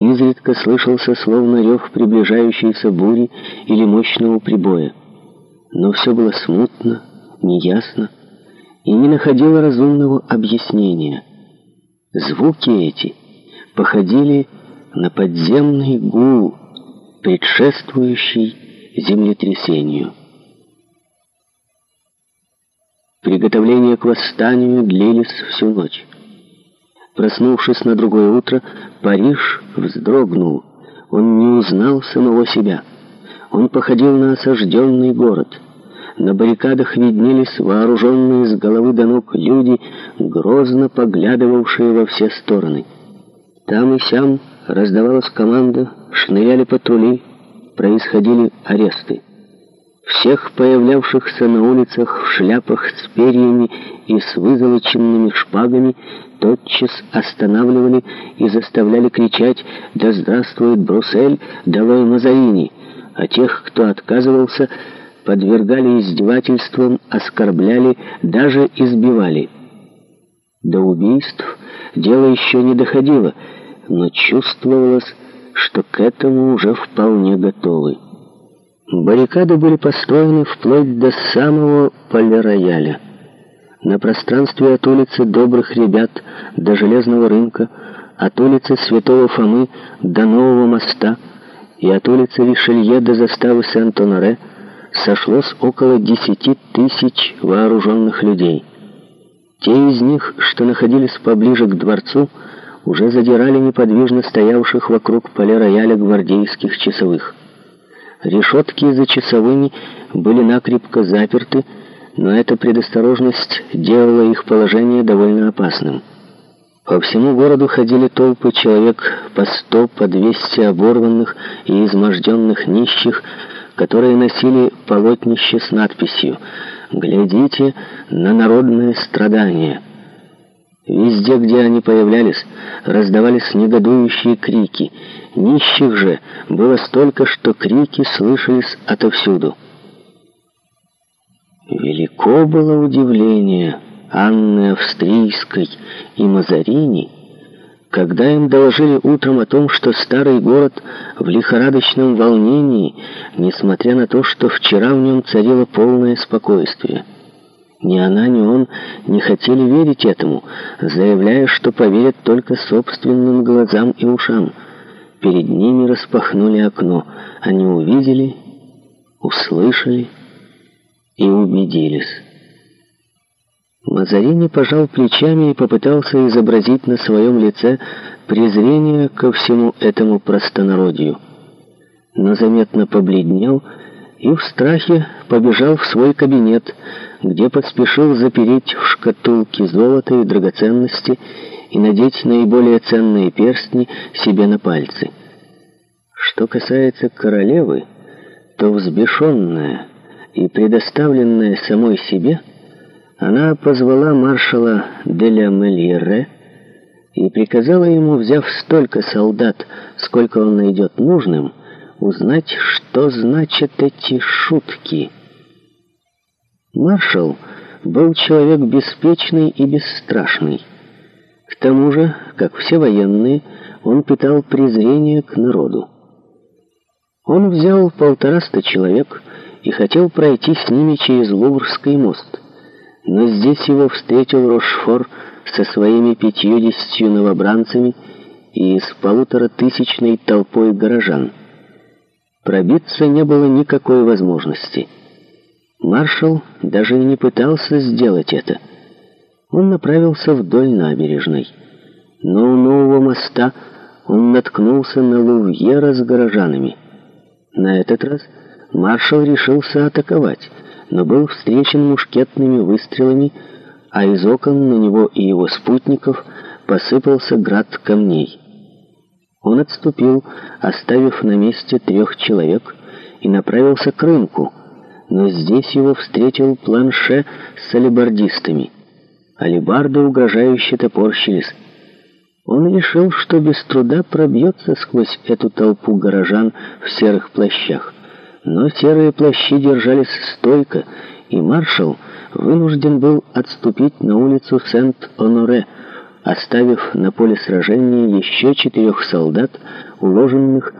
изредка слышался словно рев приближающейся бури или мощного прибоя. Но все было смутно, неясно и не находило разумного объяснения. Звуки эти походили на подземный гул, предшествующий землетрясению. Приготовления к восстанию длились всю ночь. Проснувшись на другое утро, Париж вздрогнул. Он не узнал самого себя. Он походил на осажденный город. На баррикадах виднелись вооруженные с головы до ног люди, грозно поглядывавшие во все стороны. Там и сям раздавалась команда, шныряли патрули, происходили аресты. Всех появлявшихся на улицах в шляпах с перьями и с вызолоченными шпагами тотчас останавливали и заставляли кричать «Да здравствует Бруссель! Долой Мазарини!», а тех, кто отказывался, подвергали издевательствам, оскорбляли, даже избивали. До убийств дело еще не доходило, но чувствовалось, что к этому уже вполне готовы. Баррикады были построены вплоть до самого полирояля. На пространстве от улицы Добрых Ребят до Железного рынка, от улицы Святого Фомы до Нового моста и от улицы Ришелье до заставы Сен-Тоноре сошлось около 10 тысяч вооруженных людей. Те из них, что находились поближе к дворцу, уже задирали неподвижно стоявших вокруг поля рояля гвардейских часовых. Решетки за часовыми были накрепко заперты, но эта предосторожность делала их положение довольно опасным. По всему городу ходили толпы человек по сто, по двести оборванных и изможденных нищих, которые носили полотнище с надписью «Глядите на народное страдание». Везде, где они появлялись, раздавались негодующие крики. Нищих же было столько, что крики слышались отовсюду. Велико было удивление Анны Австрийской и Мазарини, когда им доложили утром о том, что старый город в лихорадочном волнении, несмотря на то, что вчера в нем царило полное спокойствие. Ни она, ни он не хотели верить этому, заявляя, что поверят только собственным глазам и ушам. Перед ними распахнули окно. Они увидели, услышали, убедились. Мазарини пожал плечами и попытался изобразить на своем лице презрение ко всему этому простонародью. Но заметно побледнел и в страхе побежал в свой кабинет, где поспешил запереть в шкатулке золото и драгоценности и надеть наиболее ценные перстни себе на пальцы. Что касается королевы, то взбешенная – и предоставленная самой себе, она позвала маршала Деля Мельерре и приказала ему, взяв столько солдат, сколько он найдет нужным, узнать, что значат эти шутки. Маршал был человек беспечный и бесстрашный. К тому же, как все военные, он питал презрение к народу. Он взял полтораста человек, и хотел пройти с ними через Луврский мост. Но здесь его встретил Рошфор со своими пятьюдесятью новобранцами и с полуторатысячной толпой горожан. Пробиться не было никакой возможности. Маршал даже не пытался сделать это. Он направился вдоль набережной. Но у нового моста он наткнулся на Лувьера с горожанами. На этот раз маршал решился атаковать, но был встречен мушкетными выстрелами, а из окон на него и его спутников посыпался град камней. Он отступил, оставив на месте трех человек, и направился к рынку, но здесь его встретил планше с алибардистами. Алибарды угрожающе топорщились. Он решил, что без труда пробьется сквозь эту толпу горожан в серых плащах но серые плащи держались стойко, и маршал вынужден был отступить на улицу Сент-Оноре, оставив на поле сражения еще четырех солдат, уложенных